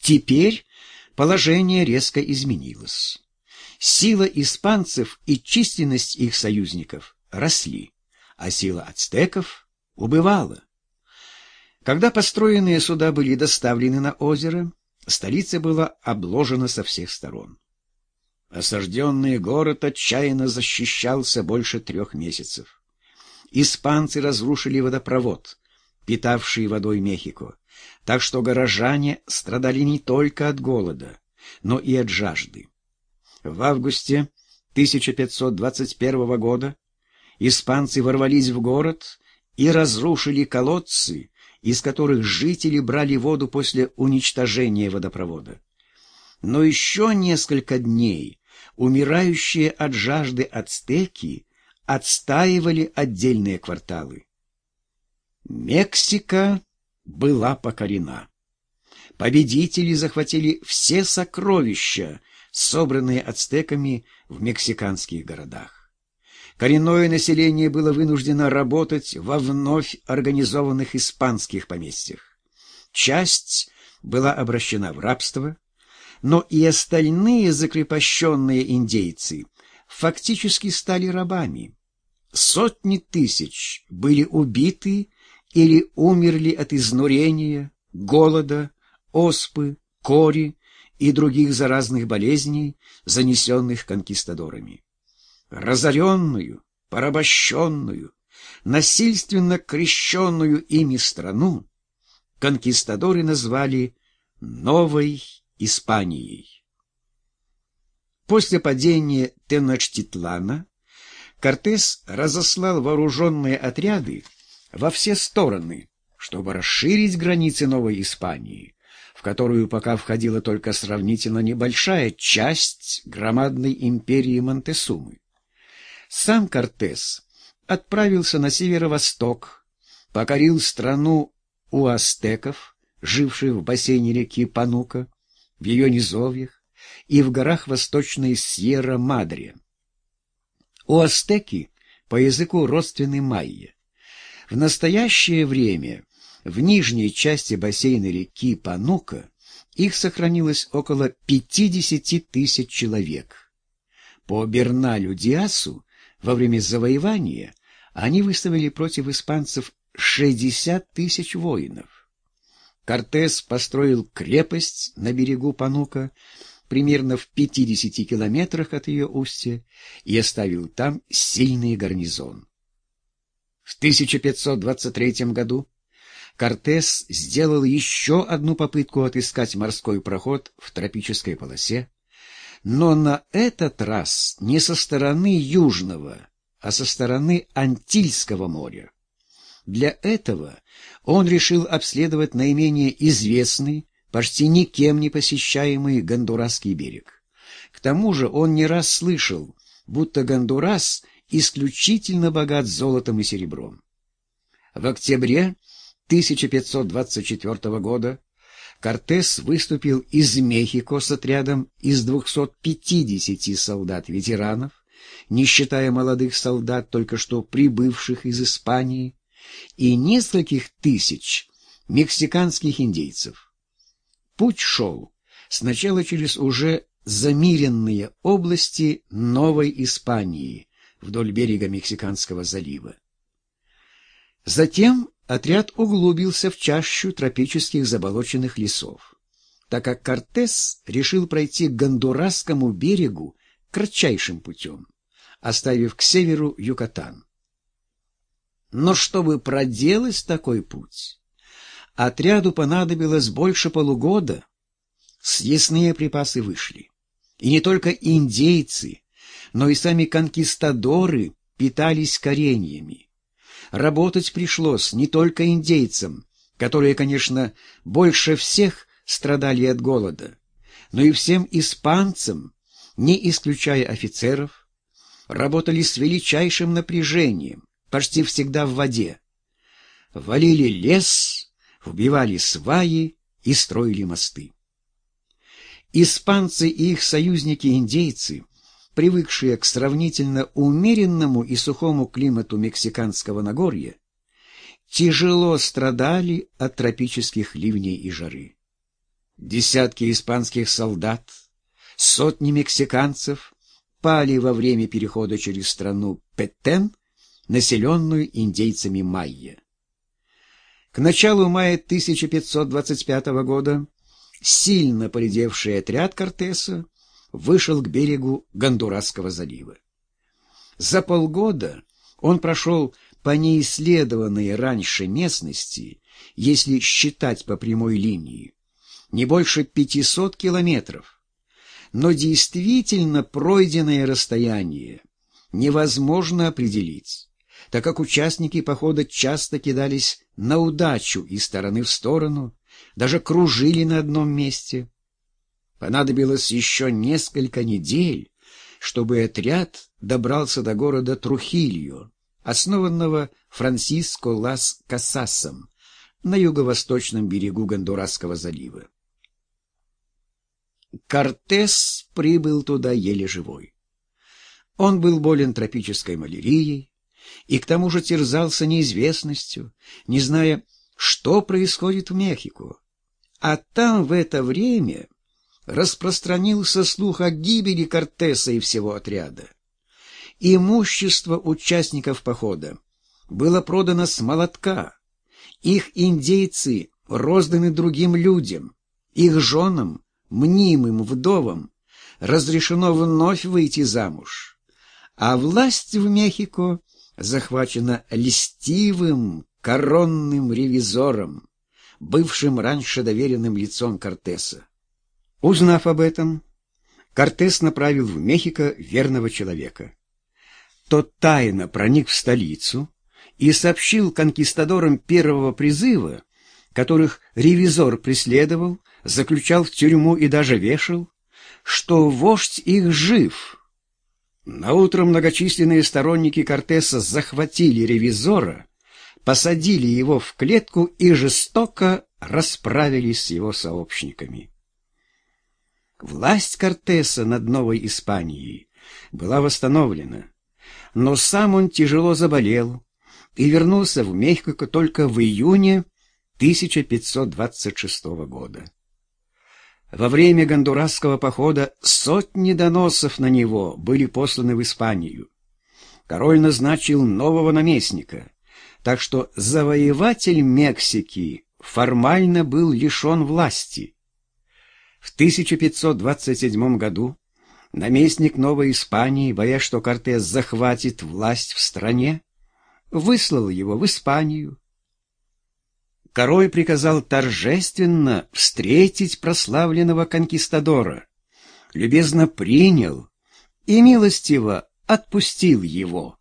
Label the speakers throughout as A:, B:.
A: Теперь положение резко изменилось. Сила испанцев и численность их союзников росли, а сила ацтеков убывала. Когда построенные суда были доставлены на озеро, столица была обложена со всех сторон. Осажденный город отчаянно защищался больше трех месяцев. Испанцы разрушили водопровод, питавший водой Мехико, так что горожане страдали не только от голода, но и от жажды. В августе 1521 года испанцы ворвались в город и разрушили колодцы, из которых жители брали воду после уничтожения водопровода. Но еще несколько дней умирающие от жажды ацтеки отстаивали отдельные кварталы. Мексика была покорена. Победители захватили все сокровища, собранные ацтеками в мексиканских городах. Коренное население было вынуждено работать во вновь организованных испанских поместьях. Часть была обращена в рабство, но и остальные закрепощенные индейцы фактически стали рабами. Сотни тысяч были убиты или умерли от изнурения, голода, оспы, кори и других заразных болезней, занесенных конкистадорами. Разоренную, порабощенную, насильственно крещенную ими страну конкистадоры назвали «Новой Испанией». После падения Теночтитлана Кортес разослал вооруженные отряды во все стороны, чтобы расширить границы Новой Испании, в которую пока входила только сравнительно небольшая часть громадной империи Монтесумы. Сам Кортес отправился на северо-восток, покорил страну у астеков, живших в бассейне реки Панука, в ее низовьях и в горах восточной Сьерра-Мадре. У астеки по языку родственны майя. В настоящее время в нижней части бассейна реки Панука их сохранилось около 50 тысяч человек. По Берналю Диасу во время завоевания они выставили против испанцев 60 тысяч воинов. Кортес построил крепость на берегу Панука, примерно в 50 километрах от ее устья, и оставил там сильный гарнизон. В 1523 году Кортес сделал еще одну попытку отыскать морской проход в тропической полосе, но на этот раз не со стороны Южного, а со стороны Антильского моря. Для этого он решил обследовать наименее известный, почти никем не посещаемый Гондурасский берег. К тому же он не раз слышал, будто Гондурас — исключительно богат золотом и серебром. В октябре 1524 года Кортес выступил из Мехико с отрядом из 250 солдат-ветеранов, не считая молодых солдат, только что прибывших из Испании, и нескольких тысяч мексиканских индейцев. Путь шел сначала через уже замиренные области Новой Испании, вдоль берега Мексиканского залива. Затем отряд углубился в чащу тропических заболоченных лесов, так как Кортес решил пройти к Гондурасскому берегу кратчайшим путем, оставив к северу Юкатан. Но чтобы проделать такой путь, отряду понадобилось больше полугода. Съестные припасы вышли. И не только индейцы, но и сами конкистадоры питались кореньями. Работать пришлось не только индейцам, которые, конечно, больше всех страдали от голода, но и всем испанцам, не исключая офицеров, работали с величайшим напряжением, почти всегда в воде. Валили лес, вбивали сваи и строили мосты. Испанцы и их союзники-индейцы – привыкшие к сравнительно умеренному и сухому климату мексиканского Нагорья, тяжело страдали от тропических ливней и жары. Десятки испанских солдат, сотни мексиканцев пали во время перехода через страну Петен, населенную индейцами майя. К началу мая 1525 года сильно полетевший отряд Кортеса вышел к берегу Гондурасского залива. За полгода он прошел по неисследованной раньше местности, если считать по прямой линии, не больше 500 километров. Но действительно пройденное расстояние невозможно определить, так как участники похода часто кидались на удачу из стороны в сторону, даже кружили на одном месте. Понадобилось еще несколько недель, чтобы отряд добрался до города Трухильо, основанного Франсиско Лас Касасом на юго-восточном берегу Гондурасского залива. Кортес прибыл туда еле живой. Он был болен тропической малярией и к тому же терзался неизвестностью, не зная, что происходит в Мехико. А там в это время распространился слух о гибели Кортеса и всего отряда. Имущество участников похода было продано с молотка. Их индейцы розданы другим людям, их женам, мнимым вдовам, разрешено вновь выйти замуж. А власть в Мехико захвачена льстивым коронным ревизором, бывшим раньше доверенным лицом Кортеса. Узнав об этом, Кортес направил в Мехико верного человека. Тот тайно проник в столицу и сообщил конкистадорам первого призыва, которых ревизор преследовал, заключал в тюрьму и даже вешал, что вождь их жив. Наутро многочисленные сторонники Кортеса захватили ревизора, посадили его в клетку и жестоко расправились с его сообщниками. Власть Кортеса над Новой Испанией была восстановлена, но сам он тяжело заболел и вернулся в Мехико только в июне 1526 года. Во время гондурасского похода сотни доносов на него были посланы в Испанию. Король назначил нового наместника, так что завоеватель Мексики формально был лишен власти. В 1527 году наместник Новой Испании, боясь, что Кортес захватит власть в стране, выслал его в Испанию. Король приказал торжественно встретить прославленного конкистадора, любезно принял и милостиво отпустил его.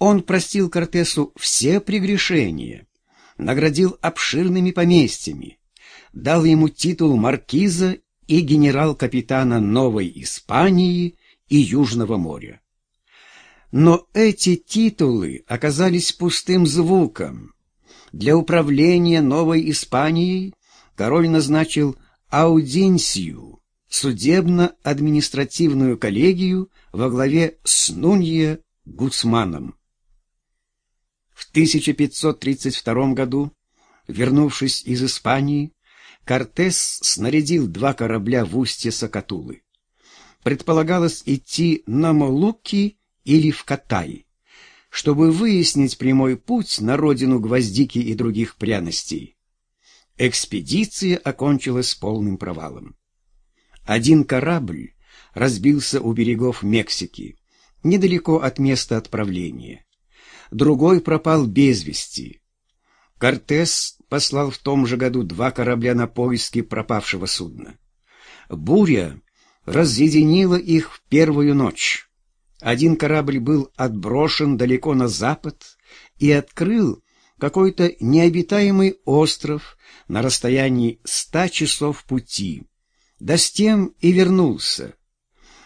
A: Он простил Кортесу все прегрешения, наградил обширными поместьями, дал ему титул маркиза и генерал-капитана Новой Испании и Южного моря. Но эти титулы оказались пустым звуком. Для управления Новой Испанией король назначил аудинсию, судебно-административную коллегию во главе с Нунье Гуцманом. В 1532 году, вернувшись из Испании, Кортес снарядил два корабля в устье Сакатулы. Предполагалось идти на Молуки или в Катай, чтобы выяснить прямой путь на родину гвоздики и других пряностей. Экспедиция окончилась полным провалом. Один корабль разбился у берегов Мексики, недалеко от места отправления. Другой пропал без вести. Кортес послал в том же году два корабля на поиски пропавшего судна. Буря разъединила их в первую ночь. Один корабль был отброшен далеко на запад и открыл какой-то необитаемый остров на расстоянии ста часов пути. Да с тем и вернулся.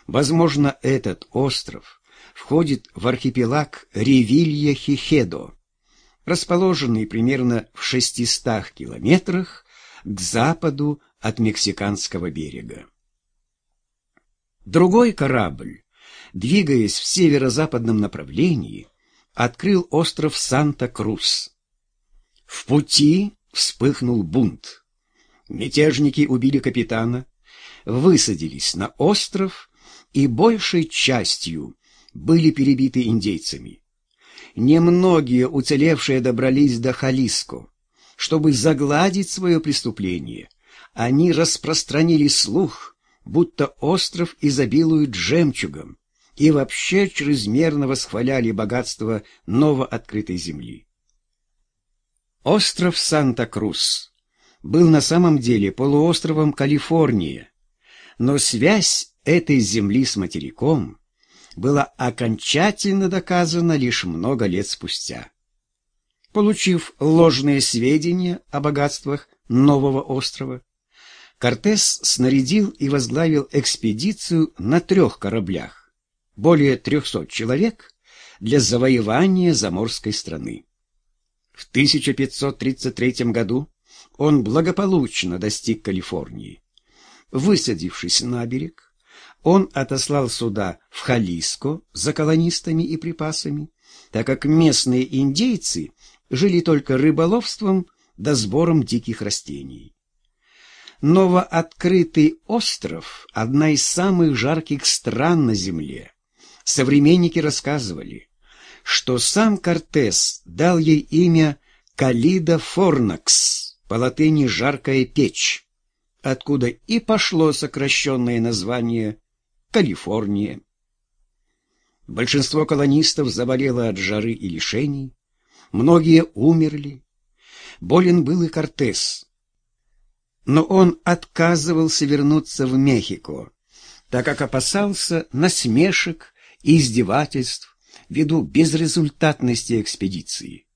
A: Возможно, этот остров входит в архипелаг Ревилья-Хихедо расположенный примерно в 600 километрах к западу от Мексиканского берега. Другой корабль, двигаясь в северо-западном направлении, открыл остров Санта-Крус. В пути вспыхнул бунт. Мятежники убили капитана, высадились на остров и большей частью были перебиты индейцами. Немногие уцелевшие добрались до Халиско. Чтобы загладить свое преступление, они распространили слух, будто остров изобилует жемчугом, и вообще чрезмерно восхваляли богатство новооткрытой земли. Остров Санта-Крус был на самом деле полуостровом Калифорния, но связь этой земли с материком была окончательно доказана лишь много лет спустя. Получив ложные сведения о богатствах нового острова, Кортес снарядил и возглавил экспедицию на трех кораблях, более трехсот человек, для завоевания заморской страны. В 1533 году он благополучно достиг Калифорнии. Высадившись на берег, он отослал суда в Халиско за колонистами и припасами, так как местные индейцы жили только рыболовством да сбором диких растений. Новооткрытый остров – одна из самых жарких стран на Земле. Современники рассказывали, что сам Кортес дал ей имя Калида Форнакс, по латыни «жаркая печь», откуда и пошло сокращенное название Калифорния. Большинство колонистов заболело от жары и лишений, многие умерли. Болен был и Кортес. Но он отказывался вернуться в Мехико, так как опасался насмешек и издевательств ввиду безрезультатности экспедиции.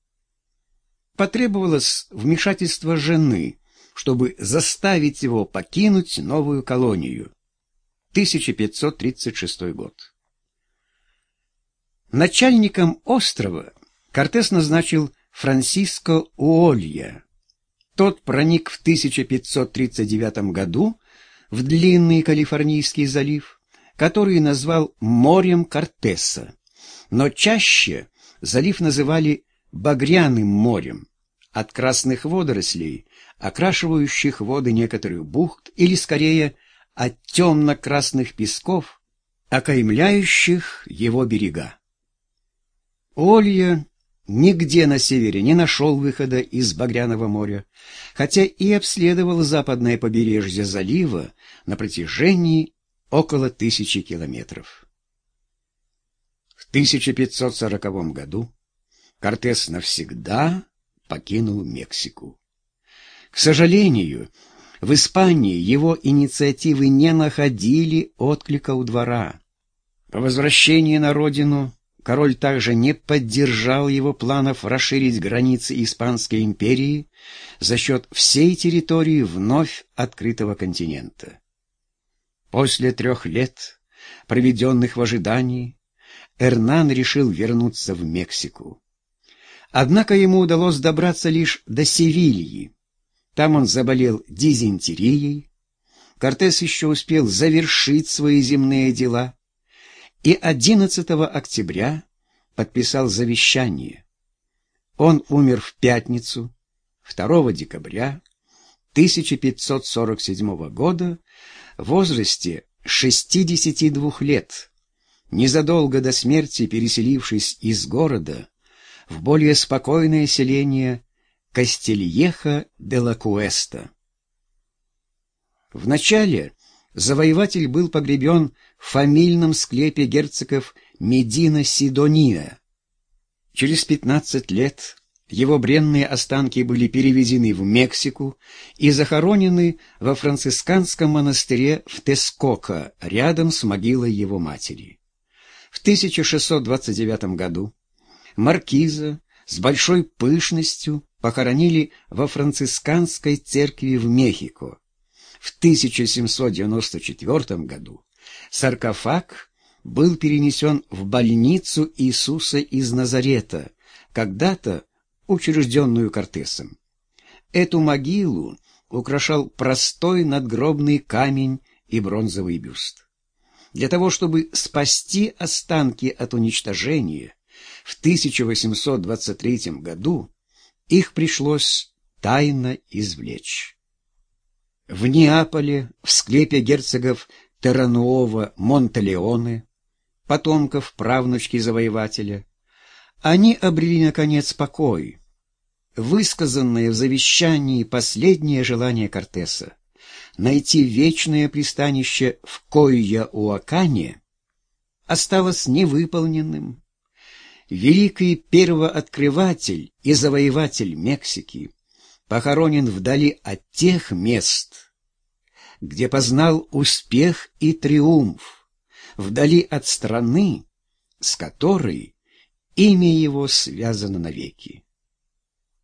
A: Потребовалось вмешательство жены, чтобы заставить его покинуть новую колонию. 1536 год. Начальником острова Кортес назначил Франсиско Уолья. Тот проник в 1539 году в длинный Калифорнийский залив, который назвал морем Кортеса, но чаще залив называли Багряным морем от красных водорослей, окрашивающих воды некоторых бухт, или скорее от темно-красных песков, окаймляющих его берега. Олья нигде на севере не нашел выхода из Багряного моря, хотя и обследовал западное побережье залива на протяжении около тысячи километров. В 1540 году Кортес навсегда покинул Мексику. К сожалению, в Испании его инициативы не находили отклика у двора. По возвращении на родину король также не поддержал его планов расширить границы Испанской империи за счет всей территории вновь открытого континента. После трех лет, проведенных в ожидании, Эрнан решил вернуться в Мексику. Однако ему удалось добраться лишь до Севильи. Там он заболел дизентерией. Кортес еще успел завершить свои земные дела и 11 октября подписал завещание. Он умер в пятницу, 2 декабря 1547 года в возрасте 62 лет, незадолго до смерти переселившись из города в более спокойное селение Кастельеха де ла Куэста. Вначале завоеватель был погребен в фамильном склепе герцогов Медина Сидония. Через пятнадцать лет его бренные останки были перевезены в Мексику и захоронены во францисканском монастыре в Тескока, рядом с могилой его матери. В 1629 году маркиза с большой пышностью похоронили во францисканской церкви в Мехико. В 1794 году саркофаг был перенесен в больницу Иисуса из Назарета, когда-то учрежденную Кортесом. Эту могилу украшал простой надгробный камень и бронзовый бюст. Для того, чтобы спасти останки от уничтожения, в 1823 году их пришлось тайно извлечь. в Неаполе, в склепе герцогов Террануова Монтелеоне, потомков правнучки завоевателя, они обрели, наконец, покой. Высказанное в завещании последнее желание Кортеса найти вечное пристанище в Койя-Уакане осталось невыполненным. Великий первооткрыватель и завоеватель Мексики похоронен вдали от тех мест, где познал успех и триумф, вдали от страны, с которой имя его связано навеки.